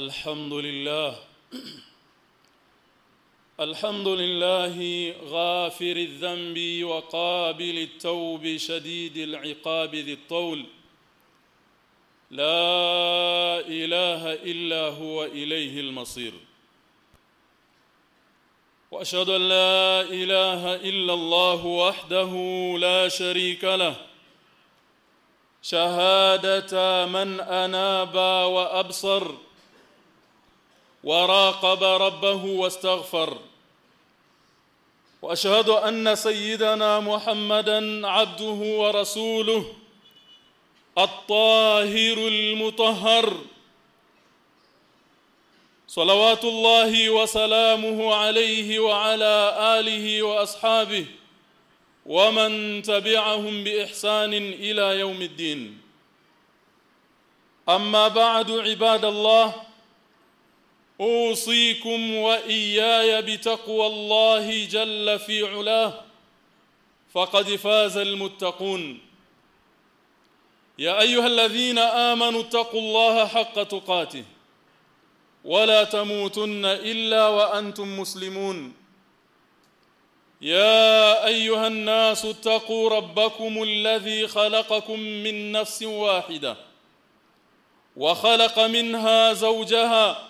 الحمد لله. الحمد لله غافر الذنب وقابل التوب شديد العقاب ذي الطول. لا إله إلا هو إليه المصير. وأشهد أن لا إله إلا الله وحده لا شريك له. شهادة من أناب وأبصر. وراقب ربه واستغفر. وأشهد أن سيدنا محمدا عبده ورسوله الطاهر المطهر. صلوات الله وسلامه عليه وعلى آله وأصحابه ومن تبعهم بإحسان إلى يوم الدين. أما بعد عباد الله أوصيكم وإياي بتقوى الله جل في علاه. فقد فاز المتقون. يا أيها الذين آمنوا اتقوا الله حق تقاته. ولا تموتن إلا وأنتم مسلمون. يا أيها الناس اتقوا ربكم الذي خلقكم من نفس واحدة. وخلق منها زوجها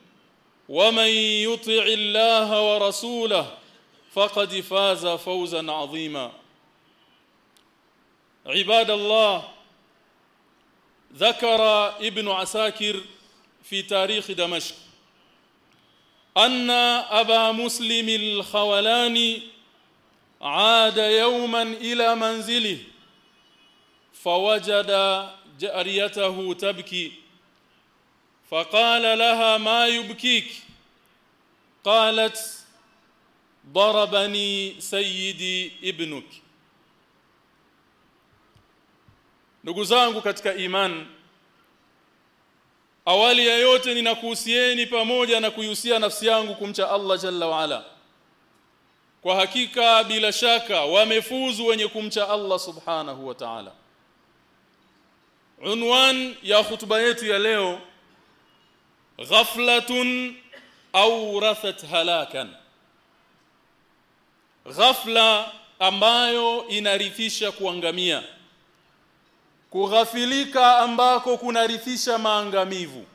ومن يطع الله ورسوله فقد فاز فوزا عظيما. عباد الله ذكر ابن عساكر في تاريخ دمشق أن أبا مسلم الخولاني عاد يوما إلى منزله فوجد جاريته تبكي. فقال لها ما يبكيك قالت ضربني سيدي ابنك ndugu zangu katika iman awali ya yote ninakuhusieni pamoja na kuihusia nafsi yangu kumcha Allah jalla waala kwa hakika bila shaka wamefuzu wenye kumcha Allah subhanahu wa ta'ala unwan ya hutuba yetu ya leo ghaflatun awrathat halakan ghafla ambayo inarithisha kuangamia kughafilika ambako kunarithisha maangamivu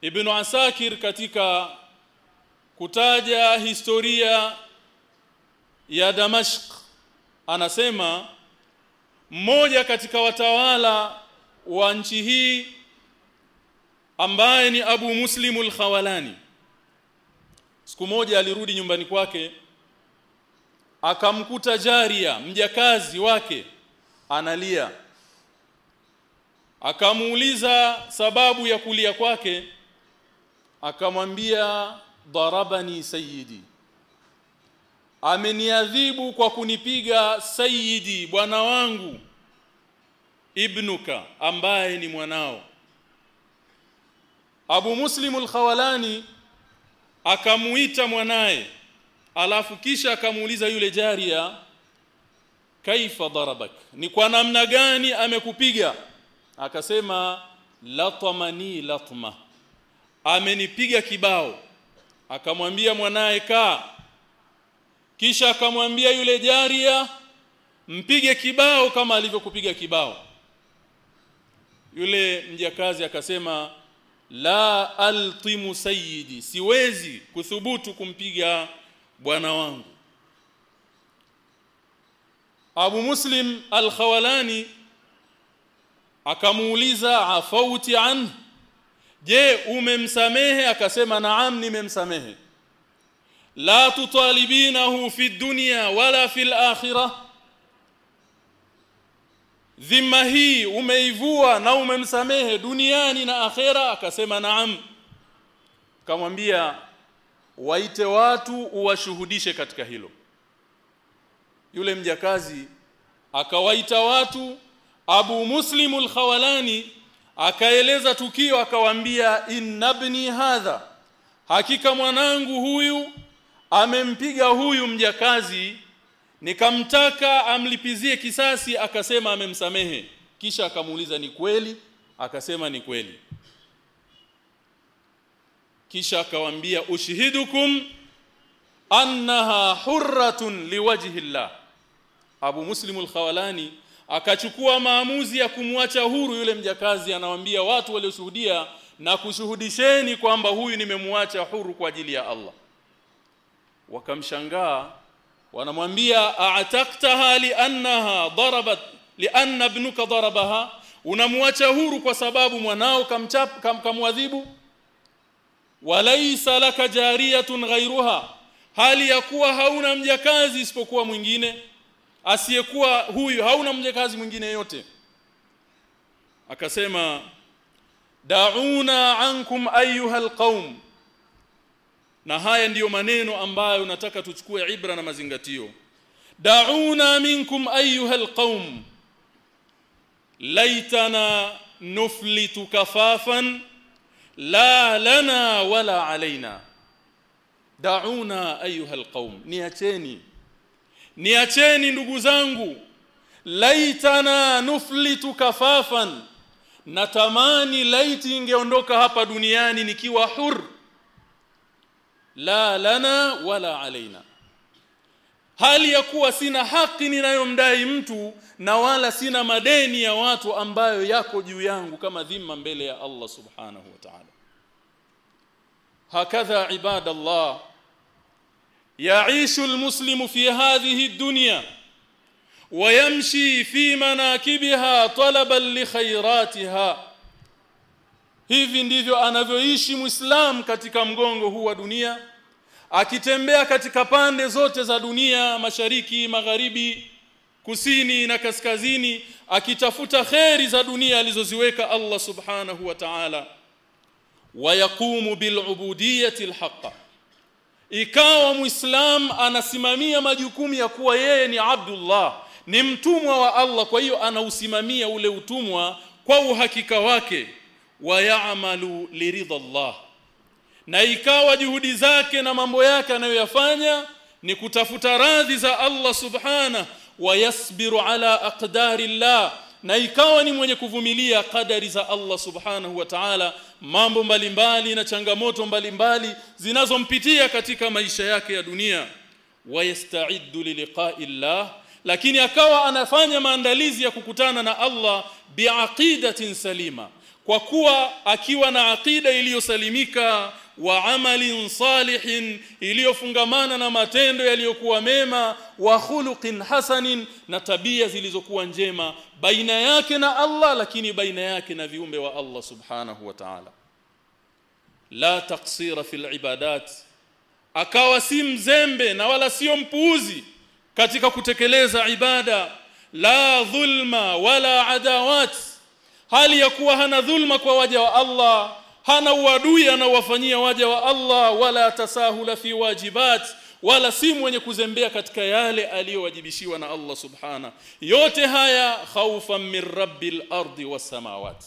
Ibn Asakir katika kutaja historia ya Damashq anasema mmoja katika watawala wa nchi hii ambaye ni Abu Muslim al-Khawalani. Siku moja alirudi nyumbani kwake akamkuta jaria mjakazi wake analia. Akamuuliza sababu ya kulia kwake akamwambia darabani sayyidi. Ameniadhibu kwa kunipiga sayyidi bwana wangu ibnuka ambaye ni mwanao Abu Muslim al-Khawalani akamuita mwanaye alafu kisha akamuuliza yule jaria kaifa darabak? Ni kwa namna gani amekupiga? Akasema latamani latma. Amenipiga kibao. Akamwambia mwanaye kaa kisha akamwambia yule jaria mpige kibao kama alivyokupiga kibao. Yule mjakazi akasema la altimu sayyidi. Siwezi kuthubutu kumpiga bwana wangu. Abu Muslim al-Khawalani akamuuliza afauti an je umemsamehe? Akasema naam nimemsamehe. La tutalibinahu fi dunya wala fil akhirah dhima hii umeivua na umemsamehe duniani na akhera. Akasema naam. Kamwambia waite watu uwashuhudishe katika hilo. Yule mjakazi akawaita watu Abu Muslim al-Khawalani akaeleza tukio akawaambia innabni hadha hakika mwanangu huyu amempiga huyu mjakazi nikamtaka amlipizie kisasi akasema amemsamehe. Kisha akamuuliza ni kweli? Akasema ni kweli. Kisha akawambia ushhidukum annaha hurratun liwajhi llah. Abu Muslim al-Khawalani akachukua maamuzi ya kumwacha huru yule mjakazi anawambia watu walioshuhudia na kushuhudisheni kwamba huyu nimemwacha huru kwa ajili ya Allah. Wakamshangaa wanamwambia a'taqtaha li'annaha darabat li'anna ibnuka darabaha. Unamwacha huru kwa sababu mwanao kamchap kam, kamwadhibu? Walaysa laka jariyatun ghairuha hali ya kuwa hauna mjakazi isipokuwa mwingine. Asiyekuwa huyu hauna mjakazi mwingine yote. Akasema dauna ankum ayuha alqaum na haya ndiyo maneno ambayo nataka tuchukue ibra na mazingatio. Dauna minkum ayuha alqaum laitana nuflitu kafafan la lana wala alaina dauna ayuha alqaum niacheni. Niacheni ndugu zangu. Laitana nuflitu kafafan. Natamani laiti ingeondoka hapa duniani nikiwa hur la lana wala alaina hali ya kuwa sina haki ninayomdai mtu na wala sina madeni ya watu ambayo yako juu yangu kama dhima mbele ya Allah subhanahu wa ta'ala hakadha ibadallah يعيش المسلم في هذه الدنيا ويمشي في مناكبها طلبا لخيراتها hivi ndivyo anavyoishi muislam katika mgongo huu wa dunia akitembea katika pande zote za dunia mashariki magharibi kusini na kaskazini akitafuta kheri za dunia alizoziweka Allah subhanahu wa ta'ala. Wayaqumu bil'ubudiyyati alhaqqa ikawa muislam anasimamia majukumu ya kuwa yeye ni abdullah ni mtumwa wa Allah kwa hiyo anausimamia ule utumwa kwa uhakika wake wayamalu liridha Allah. Na ikawa juhudi zake na mambo yake anayoyafanya ni kutafuta radhi za Allah subhana wayasbiru ala aqdari Allah. Na ikawa ni mwenye kuvumilia kadari za Allah subhanahu wa ta'ala mambo mbalimbali na changamoto mbalimbali zinazompitia katika maisha yake ya dunia. Wayasta'iddu liliqa'i Allah. Lakini akawa anafanya maandalizi ya kukutana na Allah biaqidatin salima kwa kuwa akiwa na aqida iliyosalimika wa amalin salihin iliyofungamana na matendo yaliyokuwa mema wa khuluqin hasanin na tabia zilizokuwa njema baina yake na Allah lakini baina yake na viumbe wa Allah subhanahu wa ta'ala. La taksira fi ibadat akawa si mzembe na wala sio mpuuzi katika kutekeleza ibada. La dhulma wala adawat hali ya kuwa hana dhulma kwa waja wa Allah hana uadui anaowafanyia waja wa Allah wala tasahula fi wajibat wala si mwenye kuzembea katika yale aliyowajibishiwa na Allah subhana. Yote haya khaufan min rabbil ardi was samawati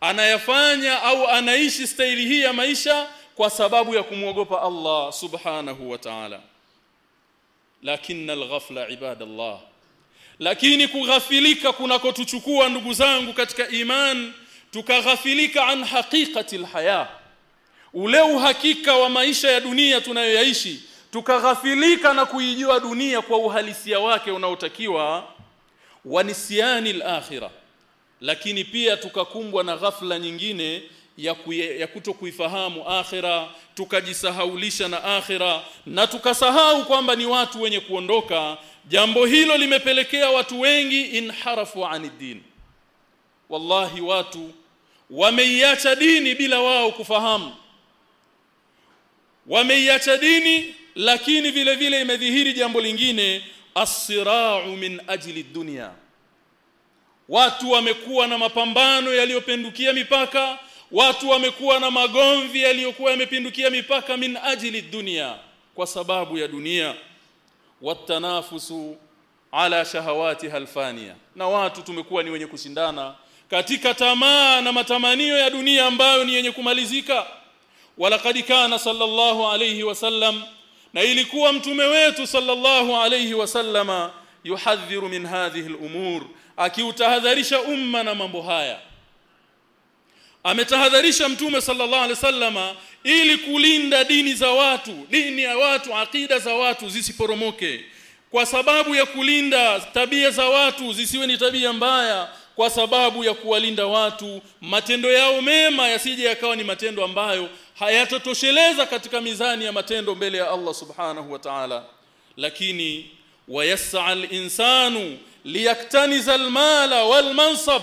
anayafanya au anaishi staili hii ya maisha kwa sababu ya kumwogopa Allah subhanahu wa ta'ala. Lakini alghafla ibadallah lakini kughafilika kunakotuchukua ndugu zangu katika iman tukaghafilika an haqiqati alhaya ule uhakika wa maisha ya dunia tunayoyaishi tukaghafilika na kuijua dunia kwa uhalisia wake unaotakiwa wa wanisiani alakhirah. Lakini pia tukakumbwa na ghafla nyingine ya, kuye, ya kuto kuifahamu akhira tukajisahaulisha na akhira na tukasahau kwamba ni watu wenye kuondoka jambo hilo limepelekea watu wengi inharafu anidin wallahi watu wameiacha dini bila wao kufahamu. Wameiacha dini lakini vile vile imedhihiri jambo lingine asirau min ajli dunya. Watu wamekuwa na mapambano yaliyopindukia mipaka watu wamekuwa na magomvi yaliyokuwa yamepindukia mipaka min ajli dunia kwa sababu ya dunia watanafusu ala shahawati halfania na watu tumekuwa ni wenye kushindana katika tamaa na matamanio ya dunia ambayo ni yenye kumalizika. Walaqad kana sallallahu alayhi wasallam na ilikuwa mtume wetu sallallahu alayhi wasallama yuhadhiru min hadhihi al-umur akiutahadharisha umma na mambo haya ametahadharisha mtume sallallahu alaihi wasallama ili kulinda dini za watu dini ya watu akida za watu zisiporomoke. Kwa sababu ya kulinda tabia za watu zisiwe ni tabia mbaya kwa sababu ya kuwalinda watu matendo yao mema yasije yakawa ni matendo ambayo hayatotosheleza katika mizani ya matendo mbele ya Allah subhanahu wa ta'ala. Lakini wayas'a al-insanu liyaktaniza al-mala wal-mansab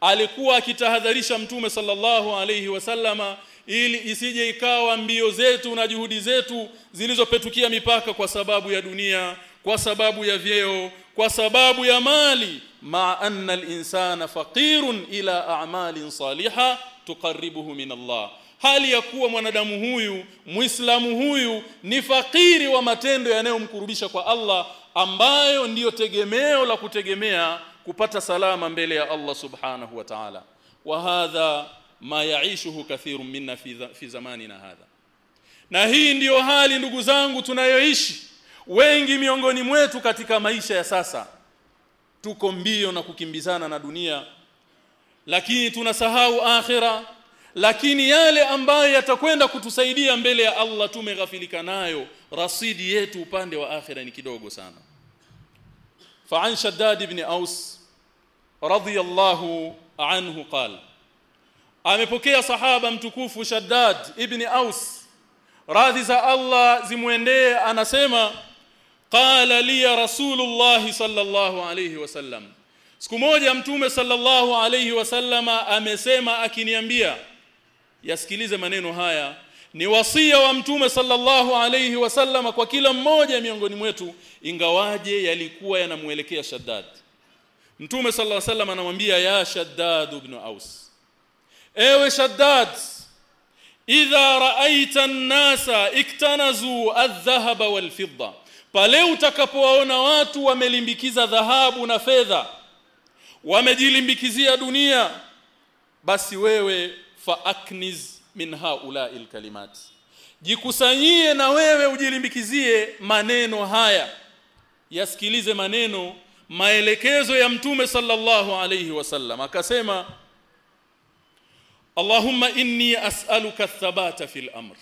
alikuwa akitahadharisha mtume sallallahu alayhi wasallama ili isije ikawa mbio zetu na juhudi zetu zilizopetukia mipaka kwa sababu ya dunia kwa sababu ya vyeo kwa sababu ya mali. Ma anna al-insana faqirun ila a'malin salihah tuqarribuhu min Allah. Hali ya kuwa mwanadamu huyu muislamu huyu ni fakiri wa matendo yanayomkurubisha kwa Allah ambayo ndiyo tegemeo la kutegemea kupata salama mbele ya Allah subhanahu wa ta'ala. Wa hadha ma yaishuhu kathirun minna fi, fi zamanina hadha. Na hii ndiyo hali ndugu zangu tunayoishi. Wengi miongoni mwetu katika maisha ya sasa tuko mbio na kukimbizana na dunia. Lakini tunasahau akhira. Lakini yale ambayo yatakwenda kutusaidia mbele ya Allah tumeghafilika nayo. Rasidi yetu upande wa akhira ni kidogo sana. Fa'an shaddad ibn aus radhiyallahu anhu qal. Amepokea sahaba mtukufu Shaddad ibn Aus. Radhi za Allah zimwendee anasema qala li rasulullah sallallahu alayhi wasallam siku moja mtume sallallahu alayhi wasallama amesema akiniambia yasikilize maneno haya. Ni wasia wa mtume sallallahu alayhi wasallama kwa kila mmoja miongoni mwetu ingawaje yalikuwa yanamuelekea Shaddad mtume sallallahu alaihi wasallam anamwambia ya Shaddad ibn Aus ewe Shaddad idha ra'aita an-nasa iktanazu adh-dhahaba wal-fidda pale utakapowaona watu wamelimbikiza dhahabu na fedha wamejilimbikizia dunia basi wewe faakniz min haula'il kalimat jikusanyie na wewe ujilimbikizie maneno haya yasikilize maneno maelekezo ya mtume sallallahu alayhi wasallam akasema Allahumma inni as'aluka thabata fil amr.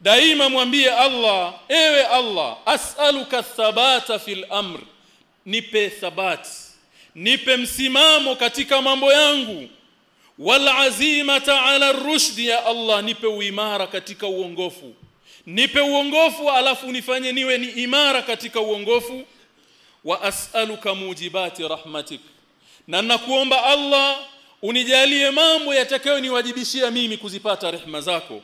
Daima mwambie Allah ewe Allah as'aluka thabata fil amr. Nipe thabati nipe msimamo katika mambo yangu. Wal azimata ala rushd ya Allah nipe uimara katika uongofu. Nipe uongofu alafu nifanye niwe ni imara katika uongofu wa as'aluka mujibati rahmatik. Na nakuomba Allah unijalie mambo yatakayoniwajibishia mimi kuzipata rehma zako.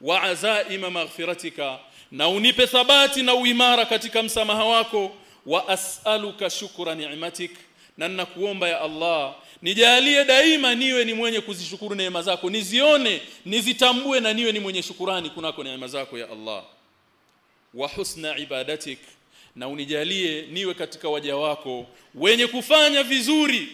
Wa azaima maghfiratika na unipe thabati na uimara katika msamaha wako. Wa as'aluka shukra ni'matik. Na nakuomba ya Allah nijalie daima niwe ni mwenye kuzishukuru neema zako. Nizione nizitambue na niwe ni mwenye shukurani kunako neema zako ya Allah. Wa husna ibadatik na unijalie niwe katika waja wako wenye kufanya vizuri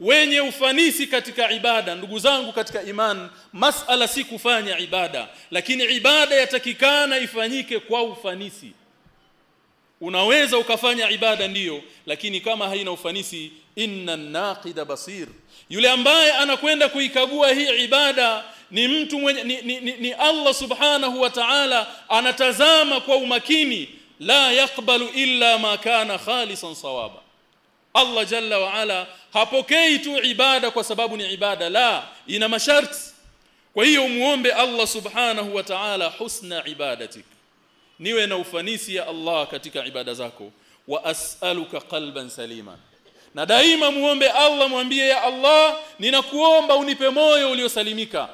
wenye ufanisi katika ibada. Ndugu zangu katika iman masala si kufanya ibada lakini ibada yatakikana ifanyike kwa ufanisi. Unaweza ukafanya ibada ndiyo lakini kama haina ufanisi inna naqida basir. Yule ambaye anakwenda kuikagua hii ibada ni mtu mwenye ni, ni, ni, Allah subhanahu wa ta'ala anatazama kwa umakini la yakbalu illa ma kana khalisan sawaba Allah jalla wa ala hapokei tu ibada kwa sababu ni ibada. La ina masharti. Kwa hiyo muombe Allah subhanahu wa ta'ala husna ibadatik. Niwe na ufanisi ya Allah katika ibada zako. Wa as'aluka qalban salima. Na daima muombe Allah mwambie ya Allah ninakuomba unipe moyo uliosalimika.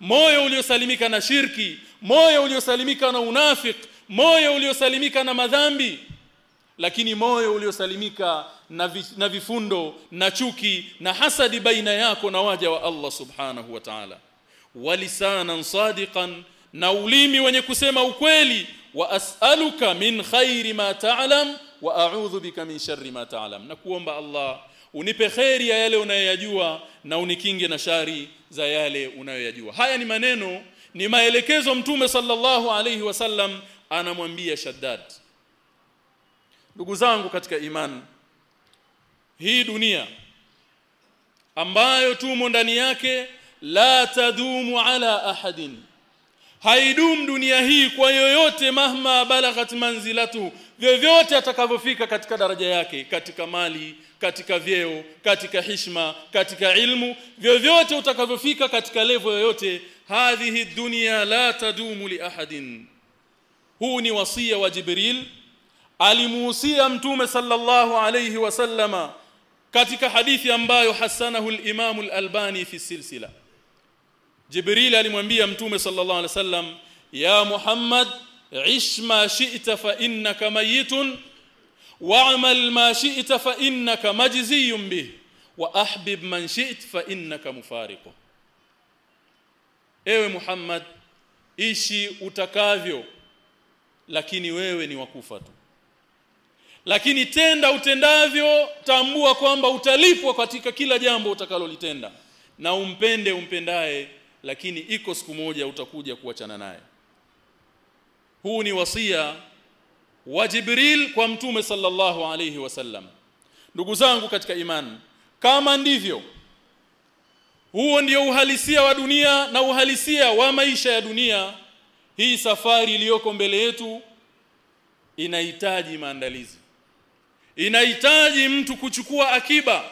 Moyo uliosalimika na shirki moyo uliosalimika na unafik moyo uliosalimika na madhambi lakini moyo uliosalimika na, na vifundo na chuki na hasadi baina yako na waja wa Allah subhanahu wa ta'ala. Walisanan sadiqan na ulimi wenye kusema ukweli. Wa as'aluka min khairi ma ta'lam wa a'udhu bika min sharri ma ta'lam. Na kuomba Allah unipe khairi ya yale unayoyajua na unikinge na shari za yale unayoyajua. Haya ni maneno ni maelekezo mtume sallallahu alayhi wasallam anamwambia Shaddad. Ndugu zangu katika imani hii dunia ambayo tumo ndani yake la tadumu ala ahadin haidum dunia hii kwa yoyote mahma balaghat manzilatu. Vyovyote atakavyofika katika daraja yake katika mali katika vyeo katika hishma katika ilmu vyovyote utakavyofika katika levo yoyote hadhihi dunya la tadumu li ahadin. Huu ni wasia wa jibril. Alimuhusia mtume sallallahu alayhi wasallama katika hadithi ambayo hasanahu al-Imam al-Albani fi silsila Jibril alimwambia mtume sallallahu alaihi wasallam ya Muhammad ish ma shi'ta fa innaka mayitun wa'mal ma shi'ta fa innaka majziyun bih wa ahbib man shi't fa innaka mufariqu. Ewe Muhammad ishi utakavyo lakini wewe ni wakufa tu. Lakini tenda utendavyo tambua kwamba utalipwa katika kila jambo utakalolitenda. Na umpende umpendaye lakini iko siku moja utakuja kuachana naye. Huu ni wasia wa Jibril kwa mtume sallallahu alayhi wasallam ndugu zangu katika imani kama ndivyo huo ndio uhalisia wa dunia na uhalisia wa maisha ya dunia. Hii safari iliyoko mbele yetu inahitaji maandalizi. Inahitaji mtu kuchukua akiba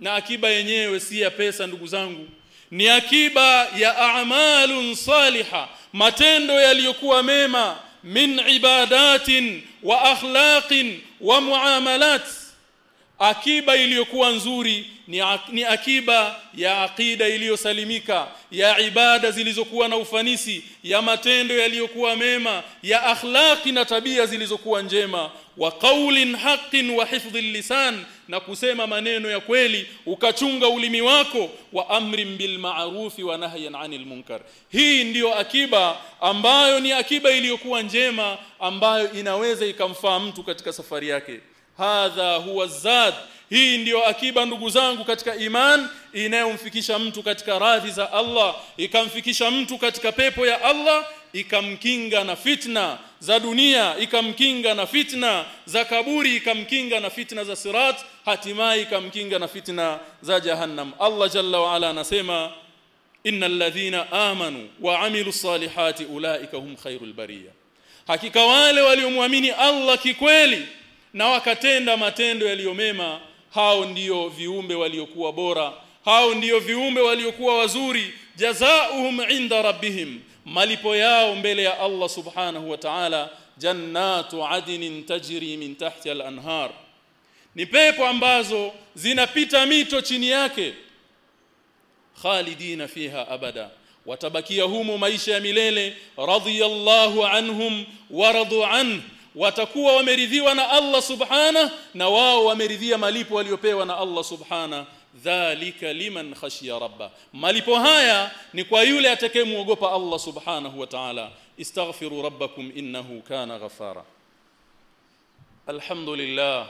na akiba yenyewe si ya pesa ndugu zangu ni akiba ya a'malun saliha matendo yaliyokuwa mema min ibadatin wa akhlaqin wa muamalat. Akiba iliyokuwa nzuri ni, akiba ya aqida iliyosalimika ya ibada zilizokuwa na ufanisi ya matendo yaliyokuwa mema ya akhlaqi na tabia zilizokuwa njema. Wa qaulin haqqin wa hifdhil lisan na kusema maneno ya kweli ukachunga ulimi wako wa amrin bil ma'rufi wa nahyan 'anil munkar. Hii ndiyo akiba ambayo ni akiba iliyokuwa njema ambayo inaweza ikamfaa mtu katika safari yake. Hadha huwa zad. Hii ndiyo akiba ndugu zangu katika iman inayomfikisha mtu katika radhi za Allah ikamfikisha mtu katika pepo ya Allah ikamkinga na fitna za dunia ikamkinga na fitna za kaburi ikamkinga na fitna za sirat hatimaye ikamkinga na fitna za jahannam. Allah jalla wa ala anasema innal ladhina amanu wa amilus salihati ulaika hum khairul bariya. Hakika wale waliomwamini Allah kikweli na wakatenda matendo yaliyomema hao ndiyo viumbe waliokuwa bora hao ndiyo viumbe waliokuwa wazuri. Jazaohum inda rabbihim malipo yao mbele ya Allah subhanahu wa ta'ala jannatu adnin tajri min tahti al-anhar. Ni pepo ambazo zinapita mito chini yake. Khalidina fiha abada. Watabakia humo maisha ya milele radiyallahu anhum waradu an watakuwa wameridhiwa na Allah subhana na wao wameridhia malipo waliopewa na Allah subhana dhalika liman khashiya rabba malipo haya ni kwa yule atakayemuogopa Allah subhanahu wa ta'ala istaghfiru rabbakum innahu kana ghafara alhamdulillah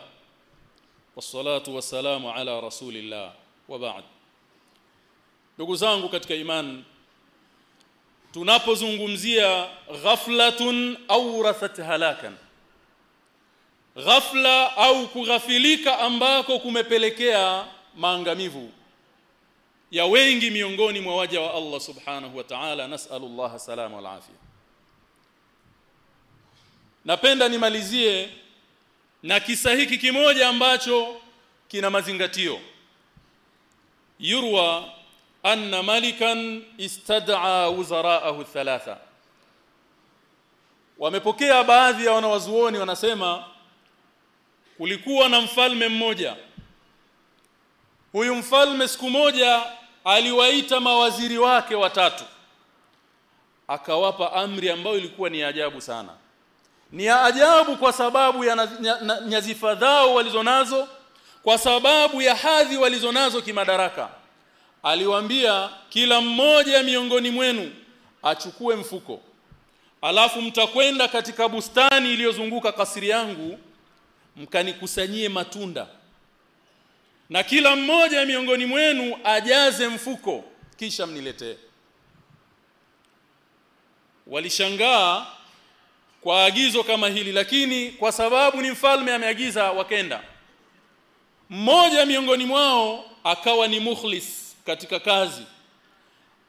wassalatu wassalamu ala rasulillah wa ba'd ndugu zangu katika imani tunapozungumzia ghaflatun awrathat halakan ghafla au kughafilika ambako kumepelekea maangamivu ya wengi miongoni mwa waja wa Allah subhanahu wa ta'ala nas'alullah salama wal afia. Napenda nimalizie na kisa hiki kimoja ambacho kina mazingatio. Yurwa anna malikan istad'a wuzara'ahu thalatha. Wamepokea baadhi ya wanawazuoni wanasema kulikuwa na mfalme mmoja huyu mfalme siku moja aliwaita mawaziri wake watatu. Akawapa amri ambayo ilikuwa ni ajabu sana. Ni ya ajabu kwa sababu ya nyazifa zao walizonazo kwa sababu ya hadhi walizonazo kimadaraka. Aliwaambia kila mmoja miongoni mwenu achukue mfuko. Alafu mtakwenda katika bustani iliyozunguka kasiri yangu mkanikusanyie matunda na kila mmoja miongoni mwenu ajaze mfuko kisha mniletee walishangaa kwa agizo kama hili lakini kwa sababu ni mfalme ameagiza wakenda mmoja miongoni mwao akawa ni mukhlis katika kazi.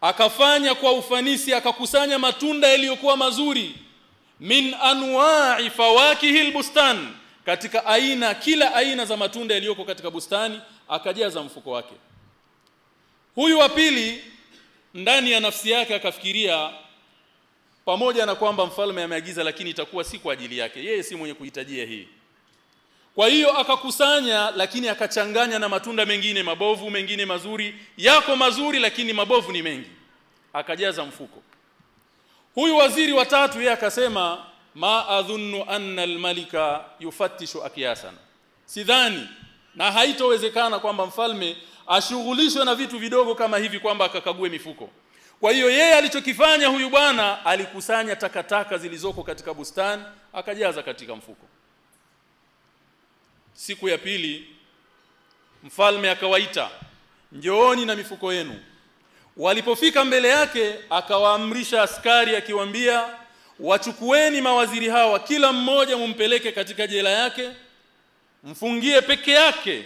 Akafanya kwa ufanisi akakusanya matunda yaliyokuwa mazuri min anwa'i fawakihil bustan katika aina kila aina za matunda yaliyoko katika bustani akajaza mfuko wake. Huyu wa pili ndani ya nafsi yake akafikiria pamoja na kwamba mfalme ameagiza lakini itakuwa si kwa ajili yake. Yeye si mwenye kuhitajia hii. Kwa hiyo akakusanya lakini akachanganya na matunda mengine mabovu mengine mazuri. Yako mazuri lakini mabovu ni mengi. Akajaza mfuko. Huyu waziri wa tatu yeye akasema ma adhunnu anna almalika yufattishu akiyasan sidhani na haitowezekana kwamba mfalme ashughulishwe na vitu vidogo kama hivi kwamba akakague mifuko. Kwa hiyo yeye alichokifanya huyu bwana alikusanya takataka zilizoko katika bustani akajaza katika mfuko. Siku ya pili mfalme akawaita njooni na mifuko yenu. Walipofika mbele yake akawaamrisha askari akiwaambia wachukueni mawaziri hawa kila mmoja mumpeleke katika jela yake mfungie peke yake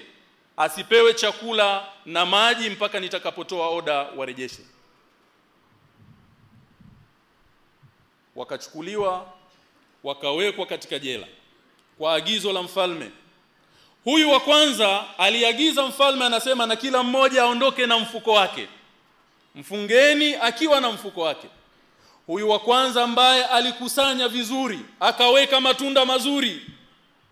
asipewe chakula na maji mpaka nitakapotoa oda warejeshe. Wakachukuliwa wakawekwa katika jela kwa agizo la mfalme. Huyu wa kwanza aliagiza mfalme anasema na kila mmoja aondoke na mfuko wake. Mfungeni akiwa na mfuko wake. Huyu wa kwanza ambaye alikusanya vizuri akaweka matunda mazuri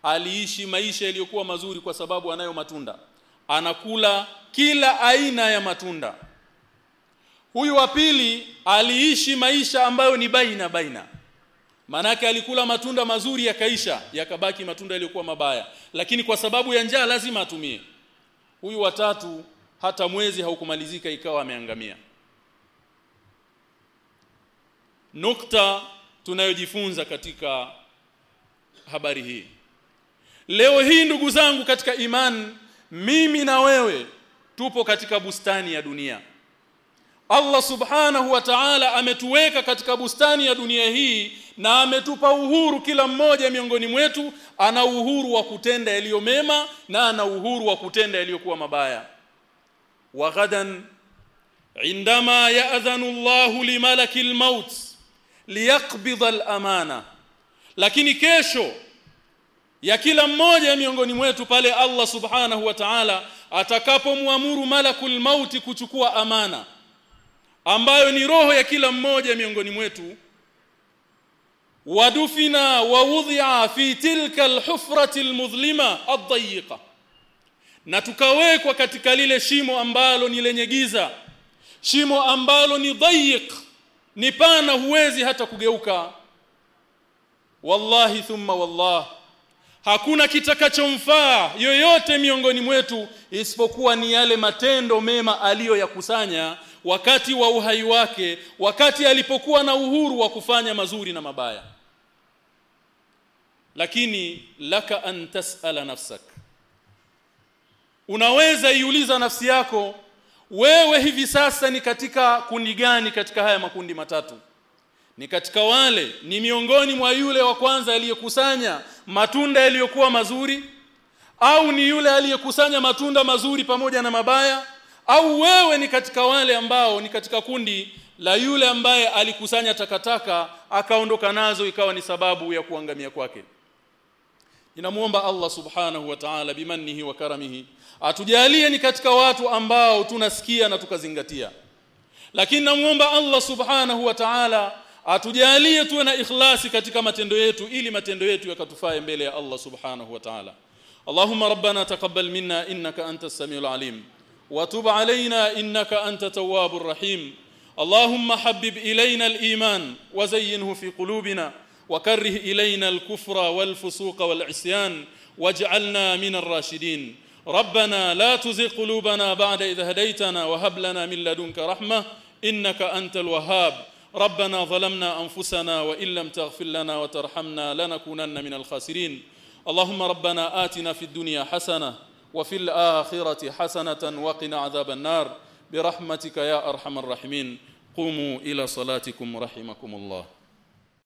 aliishi maisha yaliyokuwa mazuri kwa sababu anayo matunda anakula kila aina ya matunda huyu wa pili aliishi maisha ambayo ni baina baina Manake alikula matunda mazuri yakaisha, yakabaki matunda yaliyokuwa mabaya. Lakini kwa sababu ya njaa lazima atumie. Huyu watatu hata mwezi haukumalizika ikawa ameangamia. Nukta tunayojifunza katika habari hii. Leo hii ndugu zangu katika imani, mimi na wewe tupo katika bustani ya dunia. Allah subhanahu wa ta'ala ametuweka katika bustani ya dunia hii na ametupa uhuru kila mmoja miongoni mwetu ana uhuru wa kutenda yaliyo mema na ana uhuru wa kutenda yaliyokuwa mabaya wa ghadan indama ya'dhanu Allahu limalaki almaut liyaqbidha al-amana lakini kesho ya kila mmoja miongoni mwetu pale Allah subhanahu wa ta'ala atakapomwamuru malakul mauti kuchukua amana ambayo ni roho ya kila mmoja miongoni mwetu wadufina wa wudhi'a fi tilka alhufrati almudhlima addayiqa na tukawekwa katika lile shimo ambalo ni lenye giza shimo ambalo ni dhayiq ni pana huwezi hata kugeuka. Wallahi thumma wallah hakuna kitakachomfaa yoyote miongoni mwetu isipokuwa ni yale matendo mema aliyoyakusanya wakati wa uhai wake wakati alipokuwa na uhuru wa kufanya mazuri na mabaya. Lakini laka an tasala nafsak. Unaweza iuliza nafsi yako wewe hivi sasa ni katika kundi gani katika haya makundi matatu ni katika wale ni miongoni mwa yule wa kwanza aliyekusanya matunda yaliyokuwa mazuri? Au ni yule aliyekusanya matunda mazuri pamoja na mabaya? Au wewe ni katika wale ambao ni katika kundi la yule ambaye alikusanya takataka akaondoka nazo ikawa ni sababu ya kuangamia kwake? Ninamuomba Allah subhanahu wa ta'ala bimannihi wa karamihi atujalie ni katika watu ambao tunasikia na tukazingatia. Lakini namuomba Allah subhanahu wa ta'ala atujalie tuwe na ikhlasi katika matendo yetu ili matendo yetu yakatufae mbele ya Allah subhanahu wa ta'ala Allahumma rabbana taqabbal minna innaka antas samiul alim wa tub alayna innaka anta tawwabur rahim Allahumma habbib ilayna al-iman wa zayyinhu fi qulubina wa karrih ilayna al-kufra wal-fusuqa wal-isyan waj'alna min ar-rashidin ربنا لا تزغ قلوبنا بعد إذ هديتنا وهب لنا من لدنك رحمة إنك أنت الوهاب ربنا ظلمنا أنفسنا وإن لم تغفر لنا وترحمنا لنكونن من الخاسرين. اللهم ربنا آتنا في الدنيا حسنة وفي الآخرة حسنة وقنا عذاب النار. برحمتك يا أرحم الراحمين. قوموا إلى صلاتكم رحمكم الله.